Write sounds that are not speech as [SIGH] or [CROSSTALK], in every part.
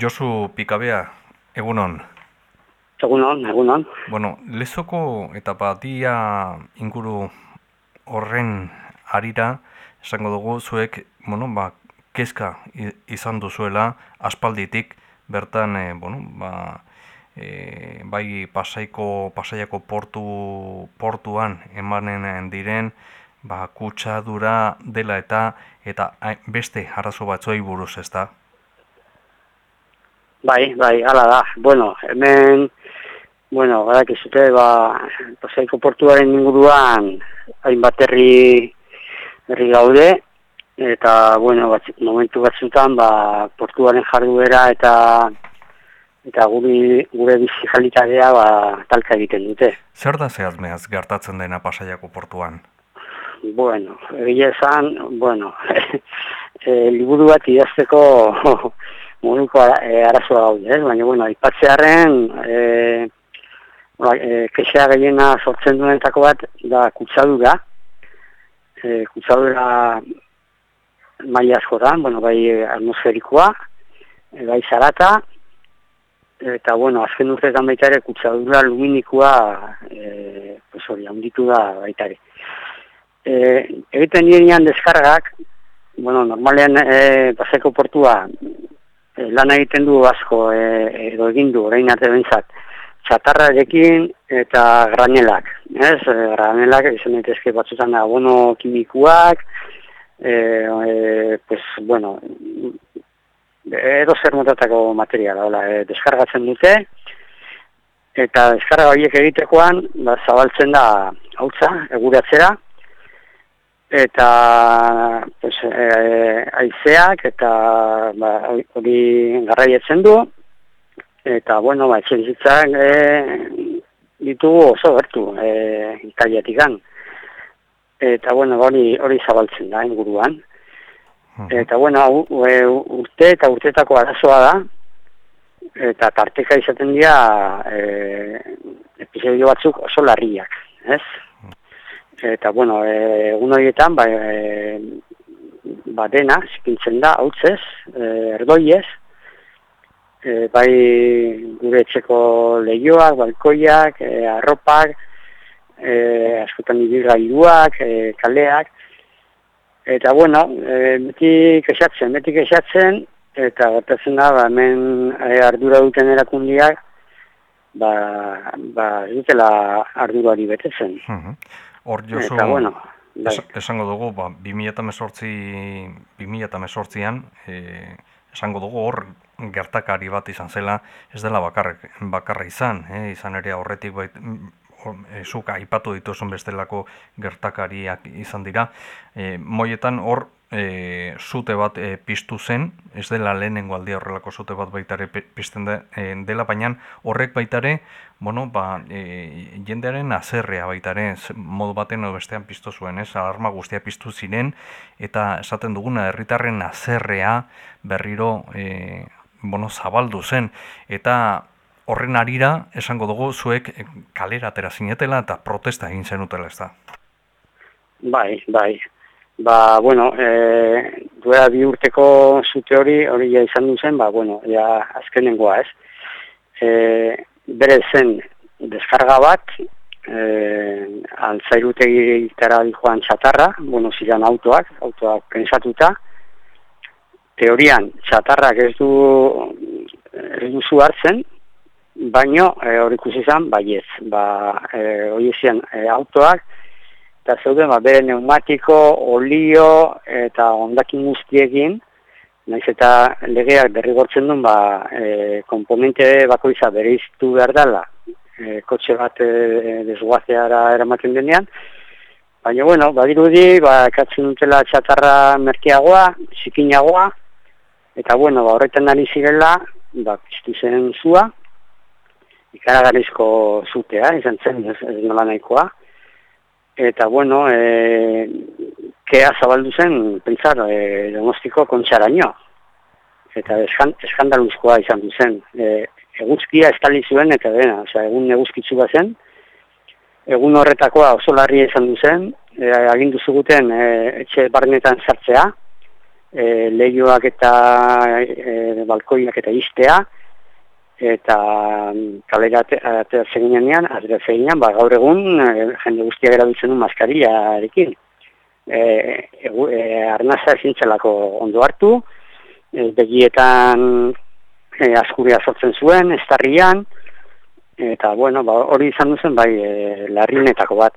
Josu Pikabea, egunon. Egunon, egunon. Bueno, lezoko eta badia inguru horren arira, esango dugu zuek, bueno, ba, kezka izan duzuela aspalditik, bertan, e, bueno, ba, e, bai pasaiko, pasaiako portu, portuan emanen diren, ba, kutsadura dela eta eta beste arazo batzuei buruz, ezta? Bai, bai, hala da. Bueno, hemen, bueno, gara zute, ba, pasaiko portuaren inguruan, hainbat herri, herri gaude, eta, bueno, bat, momentu batzutan, ba, portuaren jarduera eta eta guri, gure bizi jalitadea, ba, talka egiten dute. Zer da zehazmeaz gertatzen dena pasaiako portuan? Bueno, egia esan, bueno, [LAUGHS] e, liburu bat idazteko moduko e, arazoa gaude, ez? baina, bueno, ipatzearen e, e, kexea gehiena sortzen duenetako bat da kutsadura, e, kutsadura maila askotan, bueno, bai atmosferikoa, e, bai zarata, eta, bueno, azken urteetan baita ere kutsadura luminikoa e, pues hori, handitu da baita ere. E, egiten nire deskargak, bueno, normalean e, paseko portua e, lan egiten du asko e, edo egin du orain arte bentsat txatarrarekin eta granelak ez? E, granelak izan daitezke batzutan abono kimikuak e, e, pues bueno edo zer motatako materiala hola, e, deskargatzen dute. Eta deskarga horiek egitekoan ba, zabaltzen da hautza, eguratzera. Eta e, aizeak eta ba, hori garraietzen du. Eta bueno, ba, etxerizitzak e, ditugu oso bertu e, italiatik eta bueno, hori, hori zabaltzen da inguruan. Eta bueno, e, urte eta urtetako arazoa da. Eta tarteka izaten dira e, episodio batzuk oso larriak ez? eta bueno, e, egun horietan ba, e, ba dena, zipintzen da, hautzez, e, erdoiez, e, bai gure etxeko lehioak, balkoiak, e, arropak, e, askotan ibilgailuak, e, kaleak, eta bueno, e, beti kexatzen, beti kexatzen, eta gertatzen da, ba, hemen e, ardura duten erakundiak, ba, ba, dutela ardurari betetzen. Uh Hor jozu, eta, bueno, bai. esango dugu, ba, 2018an, e, esango dugu hor gertakari bat izan zela, ez dela bakarra, bakarra izan, e, izan ere horretik bait, e, zuka ipatu dituzun bestelako gertakariak izan dira. E, moietan hor e, zute bat e, piztu zen, ez dela lehenengo aldia horrelako zute bat baitare pizten e, dela, baina horrek baitare, bueno, ba, e, jendearen azerrea baitare, modu baten edo bestean piztu zuen, ez, alarma guztia piztu ziren, eta esaten duguna herritarren azerrea berriro e, bueno, zabaldu zen, eta horren arira, esango dugu, zuek kalera atera zinetela eta protesta egin zenutela, ez da? Bai, bai, Ba, bueno, e, duela bi urteko zute hori, hori ja izan duzen, ba, bueno, ja azkenengoa ez. E, bere zen deskarga bat, e, altzairutegi itara joan txatarra, bueno, ziren autoak, autoak pensatuta, teorian txatarrak ez du ez duzu hartzen, baino e, hori ikusi izan, baiez, ba, e, hori zian e, autoak, eta zeuden ba, bere neumatiko, olio eta ondakin guztiekin, naiz eta legeak derrigortzen duen ba, e, komponente bakoitza bere iztu behar dela, e, kotxe bat e, desguazeara eramaten denean, baina bueno, badirudi, ba, ekatzen dutela txatarra merkeagoa, zikinagoa, eta bueno, ba, horretan ari zirela, ba, piztu zen zua, ikaragarrizko zutea, izan zen, ez, ez nola nahikoa, eta bueno, e, kea zabaldu zen, pentsar, e, demostiko kontxaraino. Eta eskandaluzkoa izan du zen. E, eguzkia estali zuen eta dena, osea, egun eguzkitzu bat zen. Egun horretakoa oso larria izan du zen, e, agindu zuguten e, etxe barnetan sartzea, e, lehioak eta e, balkoiak eta iztea, eta mm, kalera atera zeginean, atera zeginean, ba, gaur egun e, jende guztiak erabiltzen du maskariarekin. E, e, arnaza ezintzelako ondo hartu, e, begietan e, askuria sortzen zuen, estarrian, eta bueno, ba, hori izan duzen bai e, larrinetako bat.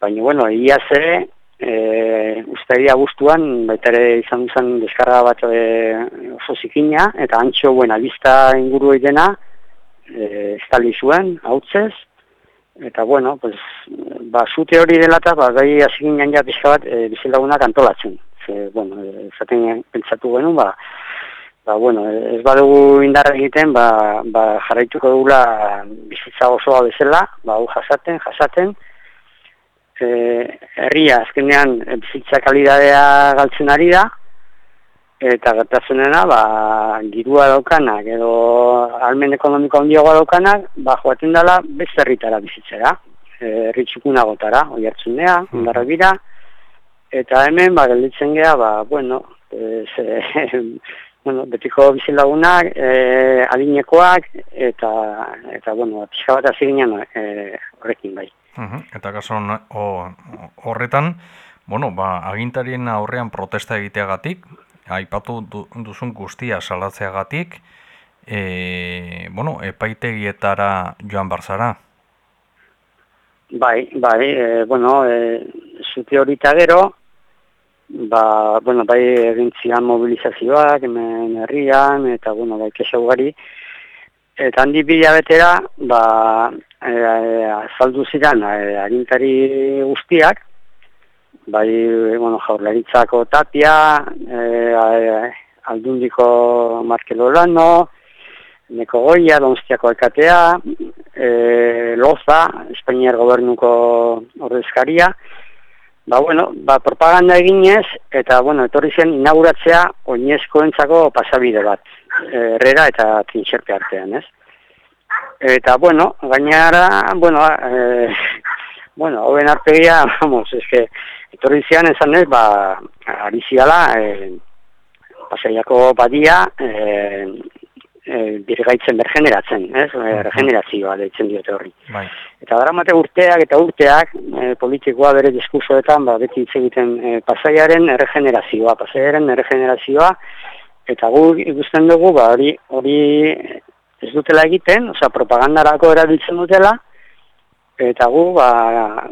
Baina, bueno, ia ze, e, usteria guztuan, baita ere izan duzen deskarga bat e, oso zikina, eta antxo, buena, lista inguru egena, e, estali zuen, hautzez, eta bueno, pues, ba, zute hori dela eta, ba, gai azikin ja pixka bat, e, bizilagunak antolatzen. Ze, bueno, e, zaten pentsatu genuen, ba, ba, bueno, ez badugu indarra egiten, ba, ba, jarraituko dugula bizitza osoa bezala, ba, hu jasaten, jasaten, e, herria azkenean bizitza kalidadea galtzen ari da eta gertazenena ba girua daukanak edo almen ekonomiko handiagoa daukanak ba joaten dela beste herritara bizitzera e, herri txukunagotara oihartzunea hondarrabira eta hemen ba gelditzen gea ba bueno pues, [LAUGHS] e, bueno, betiko bizilagunak, e, adinekoak, eta, eta bueno, pixka bat e, horrekin bai. Eta kason horretan, bueno, ba, agintarien aurrean protesta egiteagatik, aipatu duzun guztia salatzeagatik, e, bueno, epaitegietara joan barzara? Bai, bai, e, bueno, e, zute horita gero, ba, bueno, bai egintzian mobilizazioak, hemen herrian, eta, bueno, bai kesa ugari, eta handi bila betera, ba, e, azaldu ziren e, agintari guztiak, bai bueno, jaurlaritzako tapia, e, e, aldundiko Markelo Lano, Neko Goia, Donstiako Alkatea, e, Loza, Espainiar Gobernuko Ordezkaria, ba, bueno, ba, propaganda eginez, eta bueno, etorri zen inauguratzea oinezkoentzako pasabide bat, errera eta trintxerpe artean, ez? Eta, bueno, gainara, bueno, eh, bueno, hoben arpegia, [LAUGHS] vamos, es que, etorri zian esan ez, ba, ari ziala, eh, pasaiako badia, eh, eh, birgaitzen bergeneratzen, ez? Eh, regenerazioa deitzen diote horri. Bai. Eta dara mate urteak eta urteak, eh, politikoa bere diskursoetan, ba, beti hitz egiten eh, pasaiaren erregenerazioa, pasaiaren erregenerazioa, eta gu ikusten dugu, ba, hori, hori ez dutela egiten, osea propagandarako erabiltzen dutela, eta gu, ba,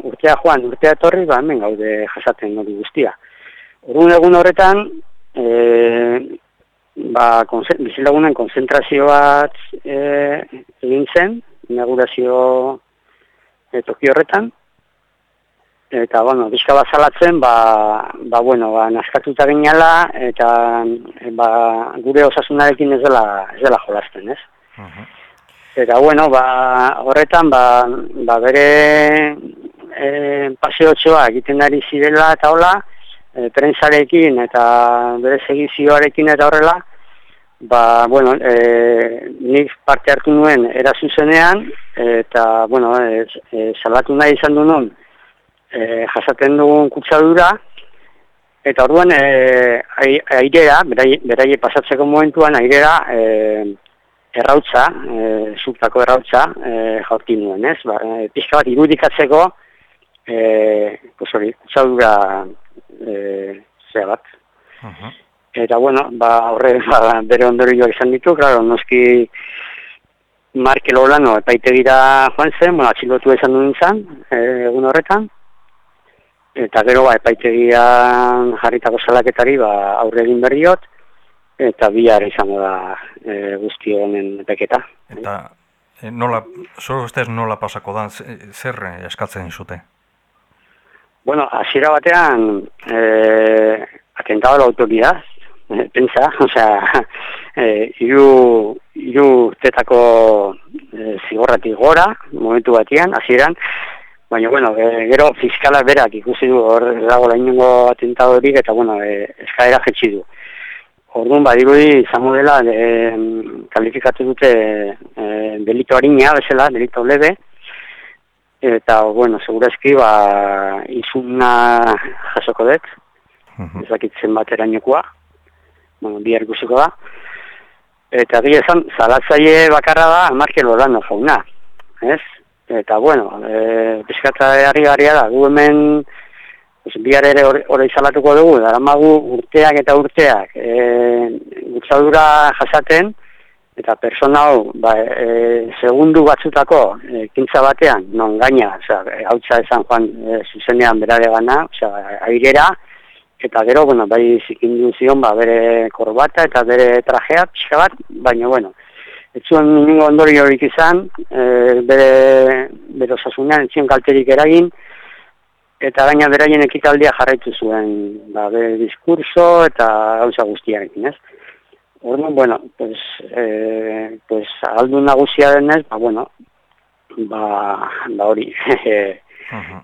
urtea joan, urtea etorri, ba, hemen gaude jasaten hori guztia. Urun egun horretan, e, ba, bizilagunen konzentrazio bat e, egin zen, inaugurazio e, toki horretan, eta, bueno, bizka bat zalatzen, ba, ba, bueno, ba, naskatuta ginala, eta ba, gure osasunarekin ez dela, ez dela jolasten, ez? Eta bueno, ba, horretan ba, ba bere e, paseotxoa egiten ari zirela eta hola, e, prentzarekin eta bere segizioarekin eta horrela, ba, bueno, e, nik parte hartu nuen erazuzenean, eta, bueno, e, e, salatu nahi izan du non, e, jasaten dugun kutsadura, eta orduan, e, airea, beraie pasatzeko momentuan, airea, e, errautza, e, zutako errautza, e, jaurti nuen, ez? Ba, e, pixka bat irudikatzeko, e, pues hori, kutsadura e, zea bat. Eta bueno, ba, horre, [LAUGHS] ba, bere ondorioak izan ditu, klaro, noski Marke Lolano epaitegira joan zen, bueno, atxilotu esan duen zan, e, egun horretan, eta gero ba, epaitegian jarritako salaketari ba, aurre egin berriot, eta bihar izango da e, guzti honen beketa. Eta e, nola, zoro ustez nola pasako da, zer eskatzen zute? Bueno, hasiera batean, e, atentado la autoridad, e, pensa, [LAUGHS] osea, e, iru, iru tetako e, zigorratik gora, momentu batean, hasieran, Baina, bueno, e, gero fiskala berak ikusi du hor dago lainengo atentado horik eta, bueno, e, eskaera jetxi du. Orduan, badirudi, izango dela, e, kalifikatu dute e, delito harina, bezala, delito lebe, eta, bueno, segurazki, ba, izuna jasoko dut, uh -huh. ezakitzen bat bueno, bihar ikusiko da. Eta egia esan, zalatzaile bakarra da Marke Lorano jauna, ez? Eta, bueno, e, piskatzaari garria da, gu hemen bihar ere hori izalatuko dugu, daramagu urteak eta urteak e, gutsadura jasaten, eta persona hau, ba, e, segundu batzutako e, kintza batean, non gaina, oza, hau esan joan e, zuzenean berare gana, oza, airera, eta gero, bueno, bai zikindu zion, ba, bere korbata eta bere trajea, pixka bat, baina, bueno, ez zuen ningo ondori horik izan, e, bere, bere osasunean, etzion kalterik eragin, eta gaina beraien ekitaldia jarraitu zuen, ba, bere diskurso eta gauza guztiarekin, ez? Orduan, bueno, pues, eh, pues aldu nagusia denez, ba, bueno, ba, ba hori, [LAUGHS] e,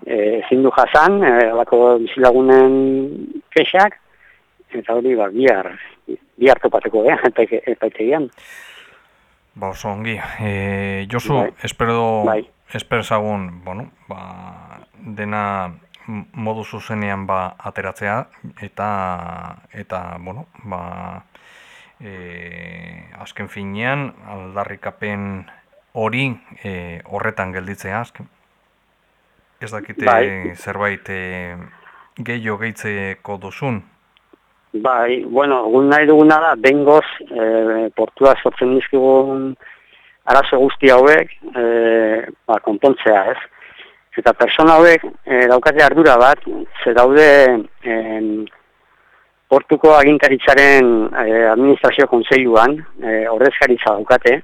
e, zindu jasan, e, alako bizilagunen kexak, eta hori, ba, bihar, bihar topateko, eh, [LAUGHS] epaitegian. Ba, oso ongi. E, Josu, bai. espero, bai. Espero zagun, bueno, ba, dena modu zuzenean ba ateratzea eta eta bueno ba e, azken finean aldarrikapen hori e, horretan gelditzea azken ez dakite bai. zerbait e, gehiago gehitzeko duzun Bai, bueno, egun nahi duguna da, bengoz, e, portua sortzen dizkigun arazo guzti hauek, e, ba, konpontzea, ez? Eta persona hauek e, daukate ardura bat, ze daude e, portuko agintaritzaren eh, administrazio kontseiluan eh, ordezkaritza daukate.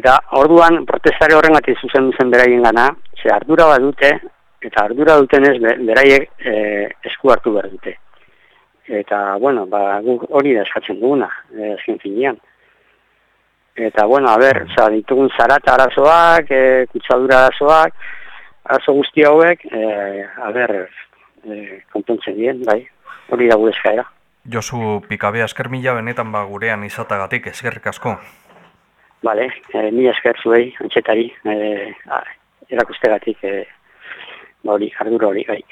Eta orduan protestare horrengatik zuzen duzen beraien gana, ze ardura bat dute, eta ardura dutenez beraiek eh, esku hartu behar dute. Eta, bueno, ba, hori da eskatzen duguna, eh, ezken finean. Eta, bueno, a ber, oza, ditugun zarata arazoak, eh, kutsadura arazoak, arazo guzti hauek, eh, a ber, eh, konpontzen dien, bai hori da gure eskaera. Josu Pikabe, esker mila benetan ba gurean izatagatik, eskerrik asko. Bale, e, mila esker zuei, antxetari, e, erakustegatik, e, ba hori, ardura hori, bai.